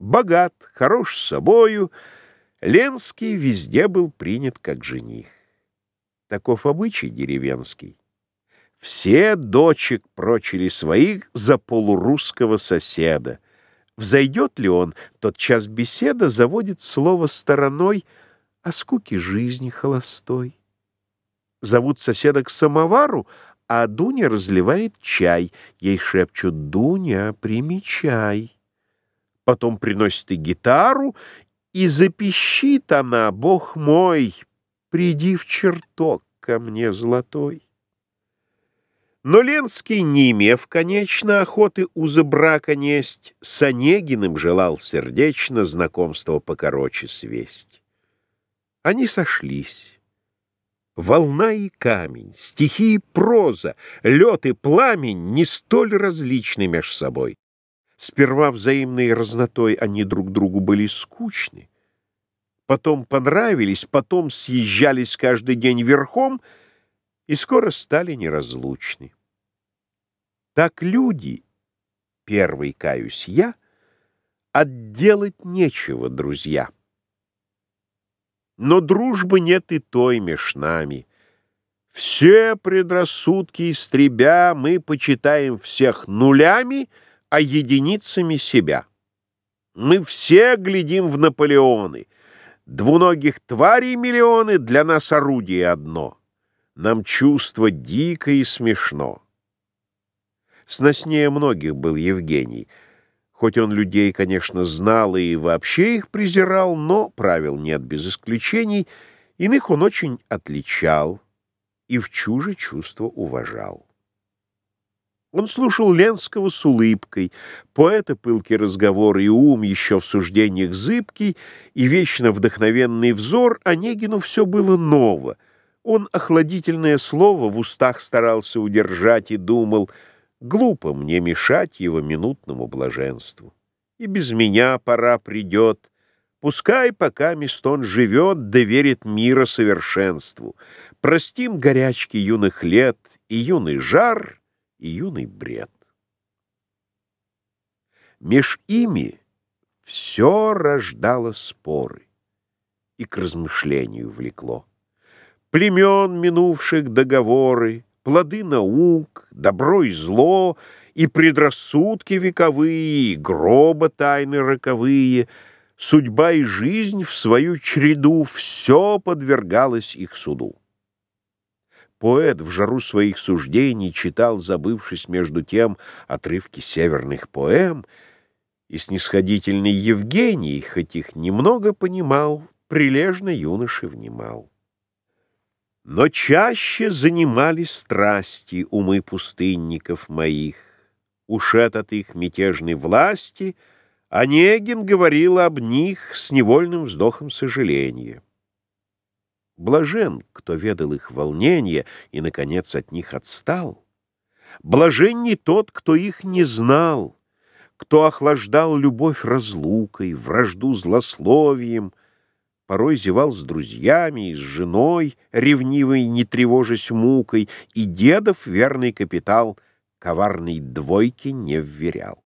Богат, хорош собою, Ленский везде был принят как жених. Таков обычай деревенский. Все дочек прочили своих за полурусского соседа. Взойдет ли он, тот час беседа заводит слово стороной о скуке жизни холостой. Зовут соседа к самовару, а Дуня разливает чай. Ей шепчут «Дуня, примечай» потом приносит и гитару, и запищит она, Бог мой, приди в чертог ко мне золотой. Но Ленский, не имев, конечно, охоты узы брака несть, с Онегиным желал сердечно знакомство покороче свесть. Они сошлись. Волна и камень, стихи и проза, лед и пламень не столь различны меж собой. Сперва взаимной разнотой они друг другу были скучны, потом понравились, потом съезжались каждый день верхом и скоро стали неразлучны. Так люди, первый каюсь я, отделать нечего, друзья. Но дружбы нет и той меж нами. Все предрассудки истребя, мы почитаем всех нулями — а единицами себя. Мы все глядим в Наполеоны. Двуногих тварей миллионы, для нас орудие одно. Нам чувство дико и смешно. Сноснее многих был Евгений. Хоть он людей, конечно, знал и вообще их презирал, но правил нет без исключений, иных он очень отличал и в чуже чувство уважал. Он слушал Ленского с улыбкой, поэта пылкий разговор и ум еще в суждениях зыбкий, и вечно вдохновенный взор, Онегину все было ново. Он охладительное слово в устах старался удержать и думал, глупо мне мешать его минутному блаженству. И без меня пора придет, пускай пока мест он живет, доверит мира совершенству. Простим горячки юных лет и юный жар — и юный бред. Меж ими все рождало споры и к размышлению влекло. Племен минувших договоры, плоды наук, добро и зло, и предрассудки вековые, и гроба тайны роковые, судьба и жизнь в свою череду, все подвергалось их суду. Поэт в жару своих суждений читал, забывшись между тем, отрывки северных поэм, и снисходительный Евгений, хоть их немного понимал, прилежно юноше внимал. Но чаще занимали страсти умы пустынников моих. Ушед от их мятежной власти, Онегин говорил об них с невольным вздохом сожаления. Блажен, кто ведал их волнение и, наконец, от них отстал. Блажен не тот, кто их не знал, кто охлаждал любовь разлукой, вражду злословием, порой зевал с друзьями и с женой, ревнивой, не тревожась мукой, и дедов верный капитал коварной двойки не вверял.